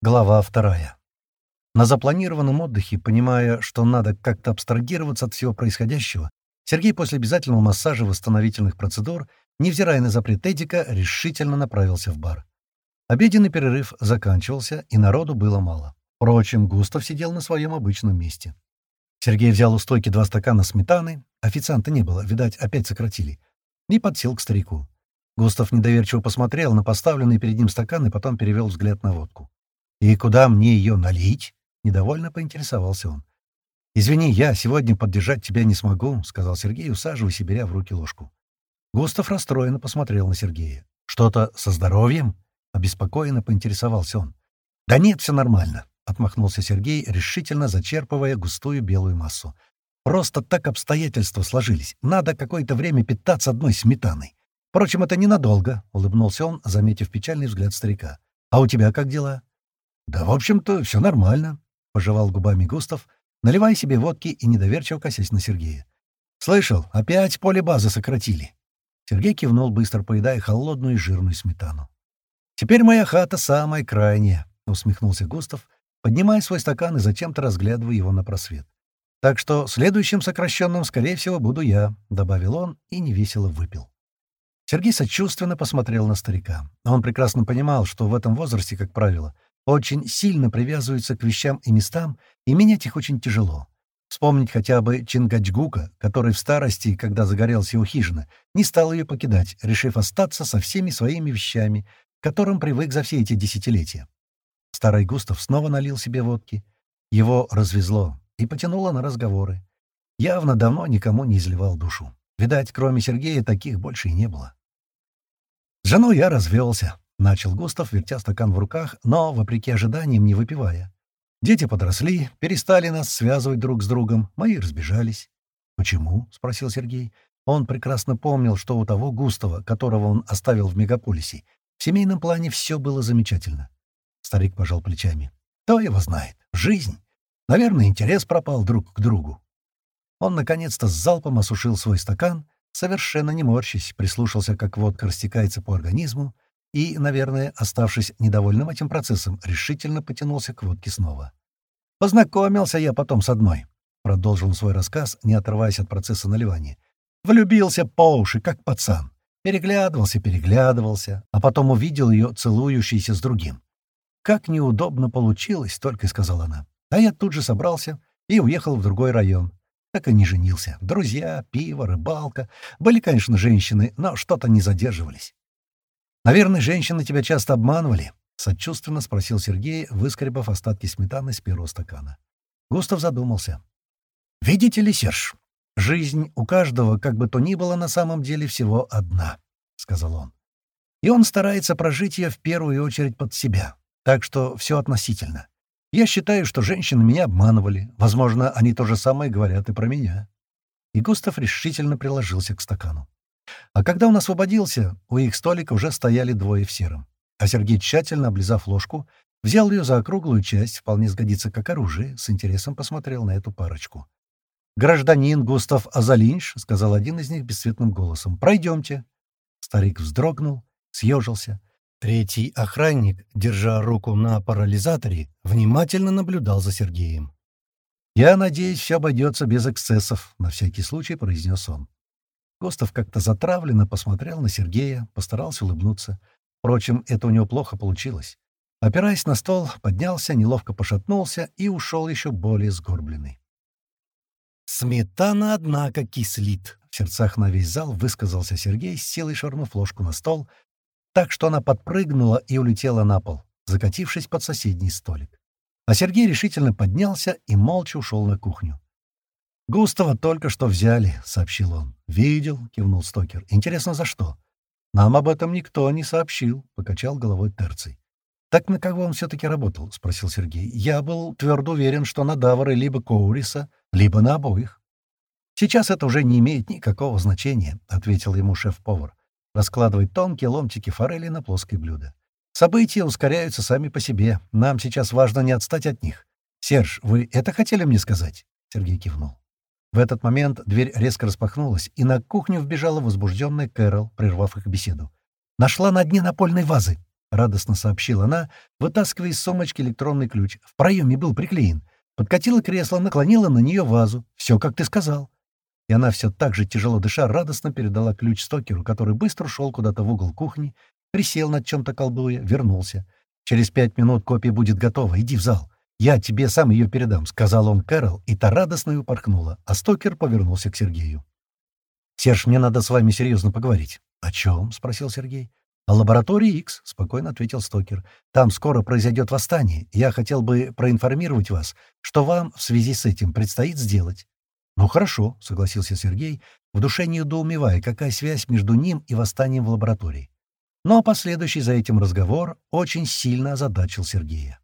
Глава вторая. На запланированном отдыхе, понимая, что надо как-то абстрагироваться от всего происходящего, Сергей после обязательного массажа восстановительных процедур, невзирая на запрет Эдика, решительно направился в бар. Обеденный перерыв заканчивался, и народу было мало. Впрочем, Густав сидел на своем обычном месте. Сергей взял у стойки два стакана сметаны, официанта не было, видать, опять сократили, и подсел к старику. Густав недоверчиво посмотрел на поставленный перед ним стакан и потом перевел взгляд на водку. «И куда мне ее налить?» — недовольно поинтересовался он. «Извини, я сегодня поддержать тебя не смогу», — сказал Сергей, усаживаясь и беря в руки ложку. Густав расстроенно посмотрел на Сергея. «Что-то со здоровьем?» — обеспокоенно поинтересовался он. «Да нет, все нормально», — отмахнулся Сергей, решительно зачерпывая густую белую массу. «Просто так обстоятельства сложились. Надо какое-то время питаться одной сметаной. Впрочем, это ненадолго», — улыбнулся он, заметив печальный взгляд старика. «А у тебя как дела?» «Да, в общем-то, все нормально», — пожевал губами Густав, наливая себе водки и недоверчиво косясь на Сергея. «Слышал, опять поле базы сократили». Сергей кивнул, быстро поедая холодную и жирную сметану. «Теперь моя хата самая крайняя», — усмехнулся Густав, поднимая свой стакан и зачем-то разглядывая его на просвет. «Так что следующим сокращенным, скорее всего, буду я», — добавил он и невесело выпил. Сергей сочувственно посмотрел на старика. Он прекрасно понимал, что в этом возрасте, как правило, — очень сильно привязываются к вещам и местам, и менять их очень тяжело. Вспомнить хотя бы Чингачгука, который в старости, когда загорелся его хижина, не стал ее покидать, решив остаться со всеми своими вещами, к которым привык за все эти десятилетия. Старый Густав снова налил себе водки. Его развезло и потянуло на разговоры. Явно давно никому не изливал душу. Видать, кроме Сергея, таких больше и не было. С женой я развелся. — начал Густав, вертя стакан в руках, но, вопреки ожиданиям, не выпивая. «Дети подросли, перестали нас связывать друг с другом, мои разбежались». «Почему?» — спросил Сергей. Он прекрасно помнил, что у того Густава, которого он оставил в мегаполисе, в семейном плане все было замечательно. Старик пожал плечами. «Кто его знает? Жизнь. Наверное, интерес пропал друг к другу». Он, наконец-то, с залпом осушил свой стакан, совершенно не морщись, прислушался, как водка растекается по организму, и, наверное, оставшись недовольным этим процессом, решительно потянулся к водке снова. «Познакомился я потом с одной», — продолжил свой рассказ, не отрываясь от процесса наливания. «Влюбился по уши, как пацан. Переглядывался, переглядывался, а потом увидел ее целующейся с другим. «Как неудобно получилось», — только и сказала она. А я тут же собрался и уехал в другой район. Так и не женился. Друзья, пиво, рыбалка. Были, конечно, женщины, но что-то не задерживались. «Наверное, женщины тебя часто обманывали?» — сочувственно спросил Сергей, выскребав остатки сметаны с первого стакана. Густав задумался. «Видите ли, Серж, жизнь у каждого, как бы то ни было, на самом деле всего одна», — сказал он. «И он старается прожить ее в первую очередь под себя, так что все относительно. Я считаю, что женщины меня обманывали. Возможно, они то же самое говорят и про меня». И Густав решительно приложился к стакану. А когда он освободился, у их столика уже стояли двое в сером. А Сергей, тщательно облизав ложку, взял ее за округлую часть, вполне сгодится как оружие, с интересом посмотрел на эту парочку. «Гражданин Густав Азалинш», — сказал один из них бесцветным голосом, — «пройдемте». Старик вздрогнул, съежился. Третий охранник, держа руку на парализаторе, внимательно наблюдал за Сергеем. «Я надеюсь, все обойдется без эксцессов», — на всякий случай произнес он. Гостов как-то затравленно посмотрел на Сергея, постарался улыбнуться. Впрочем, это у него плохо получилось. Опираясь на стол, поднялся, неловко пошатнулся и ушел еще более сгорбленный. «Сметана, однако, кислит!» — в сердцах на весь зал высказался Сергей, с силой швырнув ложку на стол, так что она подпрыгнула и улетела на пол, закатившись под соседний столик. А Сергей решительно поднялся и молча ушел на кухню. «Густава только что взяли», — сообщил он. «Видел», — кивнул Стокер. «Интересно, за что?» «Нам об этом никто не сообщил», — покачал головой Терций. «Так на кого он все-таки работал?» — спросил Сергей. «Я был твердо уверен, что на Давара либо Коуриса, либо на обоих». «Сейчас это уже не имеет никакого значения», — ответил ему шеф-повар, раскладывая тонкие ломтики форели на плоское блюдо. «События ускоряются сами по себе. Нам сейчас важно не отстать от них. Серж, вы это хотели мне сказать?» Сергей кивнул. В этот момент дверь резко распахнулась, и на кухню вбежала возбужденная Кэрол, прервав их беседу. «Нашла на дне напольной вазы!» — радостно сообщила она, вытаскивая из сумочки электронный ключ. «В проеме был приклеен. Подкатила кресло, наклонила на нее вазу. Все, как ты сказал». И она все так же, тяжело дыша, радостно передала ключ Стокеру, который быстро шел куда-то в угол кухни, присел над чем-то колдуя, вернулся. «Через пять минут копия будет готова. Иди в зал. Я тебе сам ее передам», — сказал он Кэрол, и та радостно упорхнула, а Стокер повернулся к Сергею. «Серж, мне надо с вами серьезно поговорить». «О чем?» — спросил Сергей. «О лаборатории X», — спокойно ответил Стокер. «Там скоро произойдет восстание. Я хотел бы проинформировать вас, что вам в связи с этим предстоит сделать». «Ну хорошо», — согласился Сергей, в душе недоумевая, какая связь между ним и восстанием в лаборатории. Но последующий за этим разговор очень сильно озадачил Сергея.